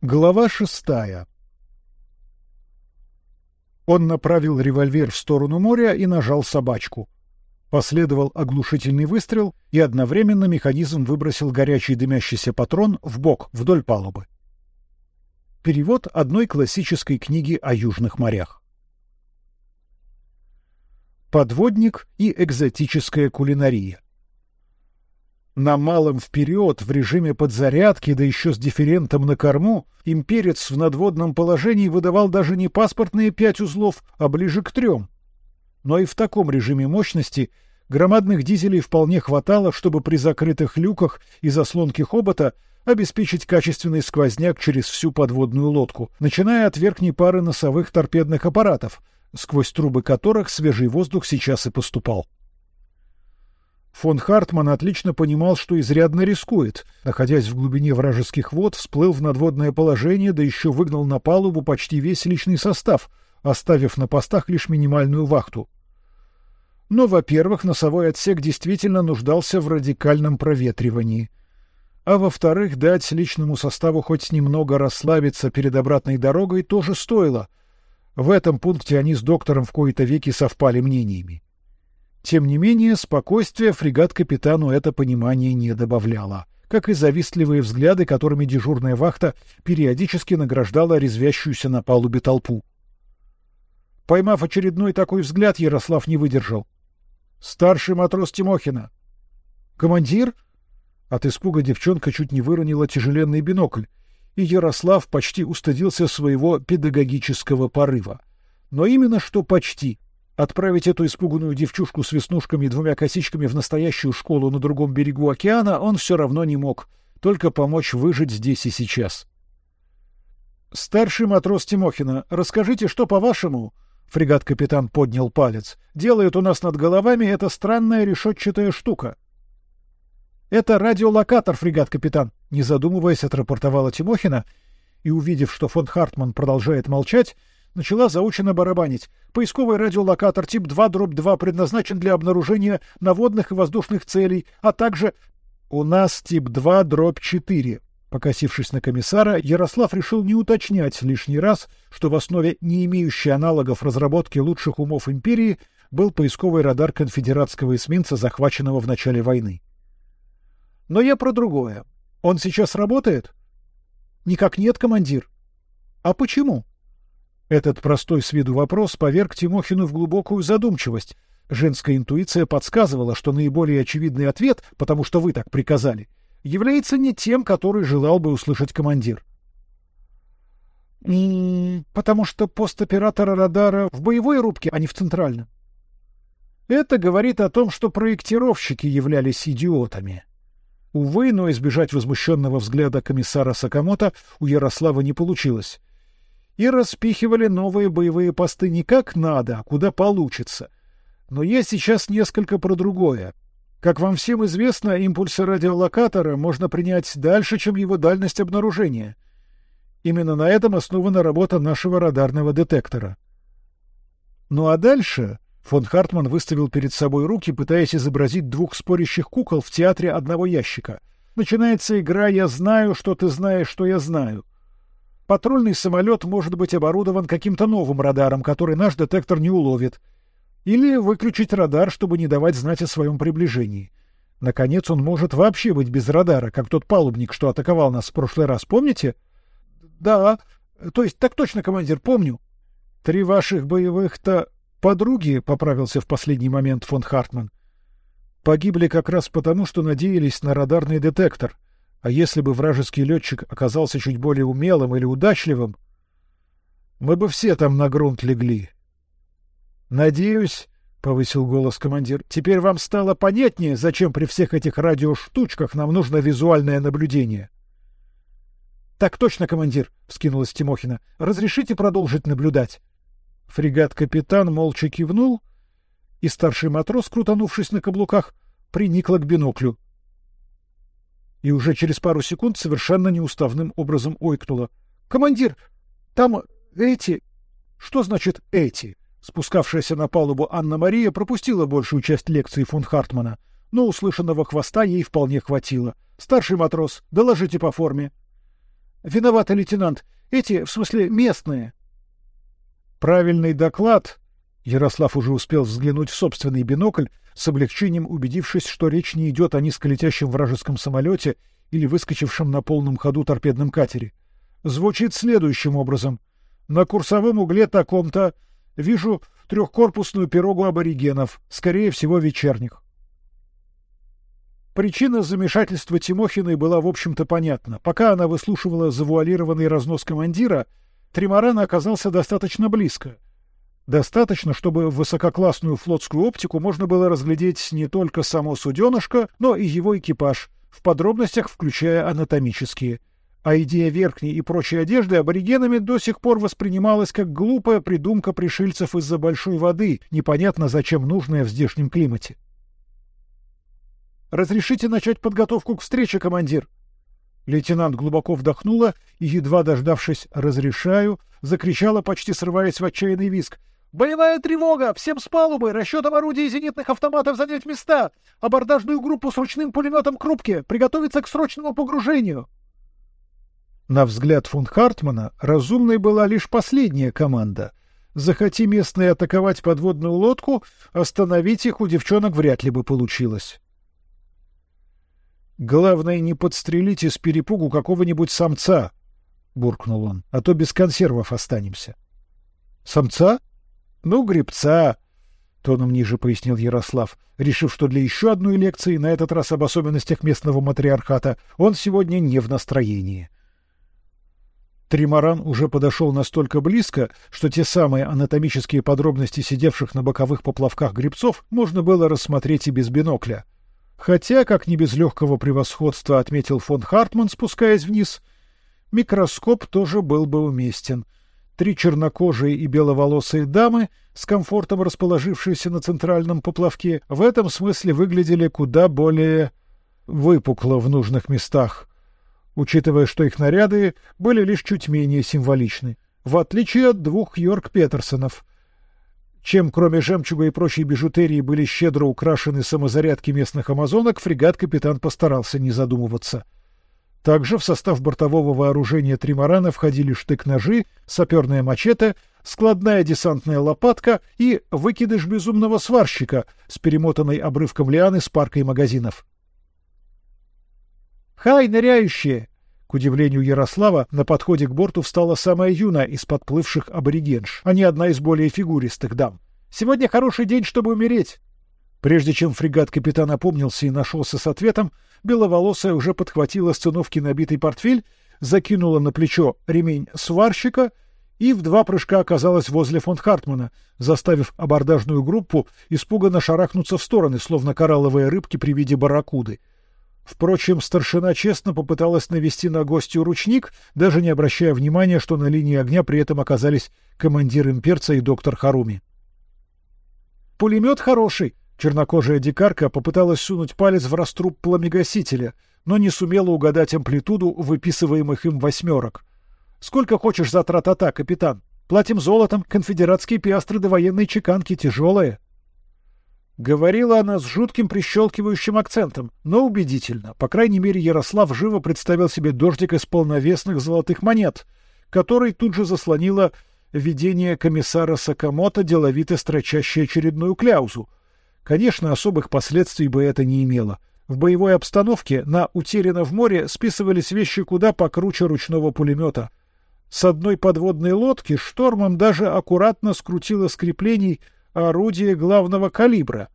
Глава шестая. Он направил револьвер в сторону моря и нажал собачку. Последовал оглушительный выстрел, и одновременно механизм выбросил горячий дымящийся патрон в бок вдоль палубы. Перевод одной классической книги о южных морях. Подводник и экзотическая кулинария. На малом вперед в режиме подзарядки, да еще с дифферентом на корму, имперец в надводном положении выдавал даже не паспортные пять узлов, а ближе к трем. Но и в таком режиме мощности громадных дизелей вполне хватало, чтобы при закрытых люках и заслонке хобота обеспечить качественный сквозняк через всю подводную лодку, начиная от верхней пары носовых торпедных аппаратов, сквозь трубы которых свежий воздух сейчас и поступал. Фон Хартман отлично понимал, что изрядно рискует. Находясь в глубине вражеских вод, всплыл в надводное положение, да еще выгнал на палубу почти весь личный состав, оставив на постах лишь минимальную вахту. Но, во-первых, носовой отсек действительно нуждался в радикальном проветривании. А во-вторых, дать личному составу хоть немного расслабиться перед обратной дорогой тоже стоило. В этом пункте они с доктором в кои-то веки совпали мнениями. Тем не менее, спокойствие фрегат капитану это понимание не добавляло, как и завистливые взгляды, которыми дежурная вахта периодически награждала резвящуюся на палубе толпу. Поймав очередной такой взгляд, Ярослав не выдержал. Старший матрос Тимохина. Командир? От испуга девчонка чуть не выронила тяжеленный бинокль, и Ярослав почти устыдился своего педагогического порыва. Но именно что почти. Отправить эту испуганную девчушку с веснушками и двумя косичками в настоящую школу на другом берегу океана он все равно не мог, только помочь выжить здесь и сейчас. Старший матрос Тимохина, расскажите, что по-вашему? Фрегат-капитан поднял палец. Делает у нас над головами эта странная решетчатая штука. Это радиолокатор, фрегат-капитан. Не задумываясь, отрапортовала Тимохина и, увидев, что фон Хартман продолжает молчать, начала заученно барабанить. Поисковый радиолокатор тип 2 дробь 2 предназначен для обнаружения наводных и воздушных целей, а также... У нас тип 2 дробь 4. Покосившись на комиссара, Ярослав решил не уточнять лишний раз, что в основе не имеющей аналогов разработки лучших умов империи был поисковый радар конфедератского эсминца, захваченного в начале войны. Но я про другое. Он сейчас работает? Никак нет, командир. А почему? Этот простой с виду вопрос поверг Тимохину в глубокую задумчивость. Женская интуиция подсказывала, что наиболее очевидный ответ, потому что вы так приказали, является не тем, который желал бы услышать командир. «М-м, потому что пост оператора радара в боевой рубке, а не в центральном. Это говорит о том, что проектировщики являлись идиотами. Увы, но избежать возмущенного взгляда комиссара Сакамото у Ярослава не получилось и распихивали новые боевые посты не как надо, а куда получится. Но я сейчас несколько про другое. Как вам всем известно, импульсы радиолокатора можно принять дальше, чем его дальность обнаружения. Именно на этом основана работа нашего радарного детектора. Ну а дальше фон Хартман выставил перед собой руки, пытаясь изобразить двух спорящих кукол в театре одного ящика. Начинается игра «Я знаю, что ты знаешь, что я знаю». Патрульный самолет может быть оборудован каким-то новым радаром, который наш детектор не уловит. Или выключить радар, чтобы не давать знать о своем приближении. Наконец, он может вообще быть без радара, как тот палубник, что атаковал нас в прошлый раз, помните? Да, то есть так точно, командир, помню. Три ваших боевых-то подруги, поправился в последний момент фон Хартман, погибли как раз потому, что надеялись на радарный детектор. А если бы вражеский летчик оказался чуть более умелым или удачливым, мы бы все там на грунт легли. Надеюсь, повысил голос командир. Теперь вам стало понятнее, зачем при всех этих радиоштучках нам нужно визуальное наблюдение. Так точно, командир, вскинулась Тимохина. Разрешите продолжить наблюдать. Фрегат-капитан молча кивнул, и старший матрос, крутанувшись на каблуках, приникла к биноклю и уже через пару секунд совершенно неуставным образом ойкнула. «Командир, там эти...» «Что значит «эти»?» Спускавшаяся на палубу Анна-Мария пропустила большую часть лекции фон Хартмана, но услышанного хвоста ей вполне хватило. «Старший матрос, доложите по форме». Виноваты, лейтенант. Эти, в смысле, местные. Правильный доклад. Ярослав уже успел взглянуть в собственный бинокль, с облегчением убедившись, что речь не идет о низколетящем вражеском самолете или выскочившем на полном ходу торпедном катере. Звучит следующим образом: на курсовом угле таком-то вижу трехкорпусную пирогу аборигенов, скорее всего вечерних. Причина замешательства Тимохиной была в общем-то понятна. Пока она выслушивала завуалированный разнос командира, Тримаран оказался достаточно близко. Достаточно, чтобы в высококлассную флотскую оптику можно было разглядеть не только само суденышко, но и его экипаж, в подробностях включая анатомические. А идея верхней и прочей одежды аборигенами до сих пор воспринималась как глупая придумка пришельцев из-за большой воды, непонятно зачем нужная в здешнем климате. Разрешите начать подготовку к встрече, командир. Лейтенант глубоко вдохнула и, едва дождавшись «разрешаю», закричала, почти срываясь в отчаянный визг. «Боевая тревога! Всем с палубы! Расчетом орудий и зенитных автоматов занять места! Абордажную группу с ручным пулеметом к рубке! Приготовиться к срочному погружению!» На взгляд фон Хартмана разумной была лишь последняя команда. Захоти местные атаковать подводную лодку, остановить их у девчонок вряд ли бы получилось. Главное не подстрелите с перепугу какого-нибудь самца, буркнул он, а то без консервов останемся. Самца? Ну, гребца, тоном ниже пояснил Ярослав, решив, что для еще одной лекции, на этот раз об особенностях местного матриархата, он сегодня не в настроении. Тримаран уже подошел настолько близко, что те самые анатомические подробности сидевших на боковых поплавках гребцов можно было рассмотреть и без бинокля. Хотя, как не без легкого превосходства отметил фон Хартман, спускаясь вниз, микроскоп тоже был бы уместен. Три чернокожие и беловолосые дамы, с комфортом расположившиеся на центральном поплавке, в этом смысле выглядели куда более выпукло в нужных местах, учитывая, что их наряды были лишь чуть менее символичны, в отличие от двух Йорк Петерсонов — чем кроме жемчуга и прочей бижутерии были щедро украшены самозарядки местных амазонок, фрегат капитан постарался не задумываться. Также в состав бортового вооружения тримарана входили штык-ножи, саперная мачете, складная десантная лопатка и выкидыш безумного сварщика с перемотанной обрывком лианы с паркой магазинов. «Хай, ныряющие!» К удивлению Ярослава, на подходе к борту встала самая юная из подплывших аборигенш, а не одна из более фигуристых дам. Сегодня хороший день, чтобы умереть. Прежде чем фрегат капитан опомнился и нашелся с ответом, беловолосая уже подхватила с циновки набитый портфель, закинула на плечо ремень сварщика и в два прыжка оказалась возле фон Хартмана, заставив абордажную группу испуганно шарахнуться в стороны, словно коралловые рыбки при виде барракуды. Впрочем, старшина честно попыталась навести на гостью ручник, даже не обращая внимания, что на линии огня при этом оказались командир имперца и доктор Харуми. Пулемет хороший. Чернокожая дикарка попыталась сунуть палец в раструб пламегасителя, но не сумела угадать амплитуду выписываемых им восьмерок. Сколько хочешь за тра-та-та, капитан? Платим золотом, конфедератские пиастры до военной чеканки тяжелые. Говорила она с жутким прищелкивающим акцентом, но убедительно. По крайней мере, Ярослав живо представил себе дождик из полновесных золотых монет, который тут же заслонило видение комиссара Сакамото, деловито строчащее очередную кляузу. Конечно, особых последствий бы это не имело. В боевой обстановке на утеряно в море списывались вещи куда покруче ручного пулемета. С одной подводной лодки штормом даже аккуратно скрутило с креплений орудие главного калибра,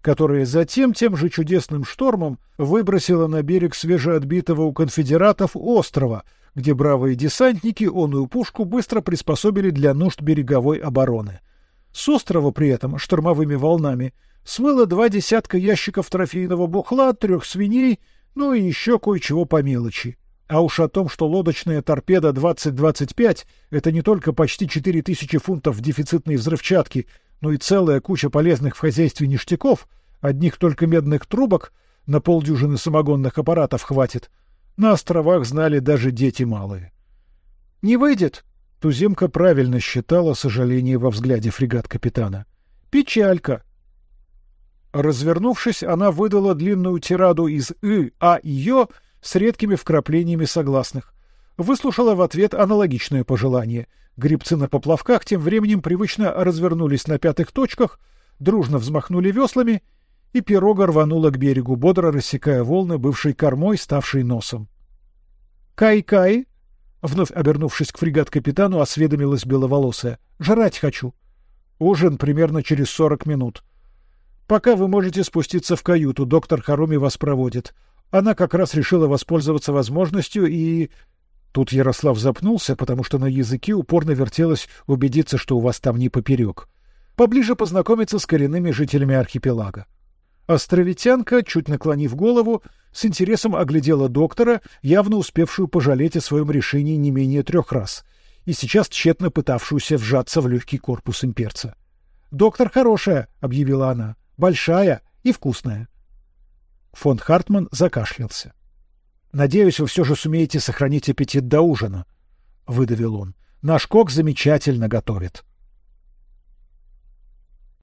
которое затем тем же чудесным штормом выбросило на берег свежеотбитого у конфедератов острова, где бравые десантники оную пушку быстро приспособили для нужд береговой обороны. С острова при этом штормовыми волнами смыло два десятка ящиков трофейного бухла, трех свиней, ну и еще кое-чего по мелочи. А уж о том, что лодочная торпеда 2025 — это не только почти 4000 фунтов дефицитной взрывчатки, но и целая куча полезных в хозяйстве ништяков, одних только медных трубок на полдюжины самогонных аппаратов хватит. На островах знали даже дети малые. Не выйдет. Туземка правильно считала сожаление во взгляде фрегат капитана. Печалька. Развернувшись, она выдала длинную тираду из «ы», «а» и с редкими вкраплениями согласных. выслушала в ответ аналогичное пожелание. Грибцы на поплавках тем временем привычно развернулись на пятых точках, дружно взмахнули веслами, и пирога рванула к берегу, бодро рассекая волны, бывшей кормой, ставшей носом. Кай-кай, вновь обернувшись к фрегат-капитану, осведомилась беловолосая. Жрать хочу. Ужин примерно через сорок минут. Пока вы можете спуститься в каюту, доктор Харуми вас проводит. Она как раз решила воспользоваться возможностью и Тут Ярослав запнулся, потому что на языке упорно вертелось убедиться, что у вас там не поперек. Поближе познакомиться с коренными жителями архипелага. Островитянка, чуть наклонив голову, с интересом оглядела доктора, явно успевшую пожалеть о своем решении не менее трех раз, и сейчас тщетно пытавшуюся вжаться в легкий корпус имперца. «Доктор хорошая», — объявила она, — «большая и вкусная». Фон Хартман закашлялся. Надеюсь, вы все же сумеете сохранить аппетит до ужина, выдавил он. Наш кок замечательно готовит.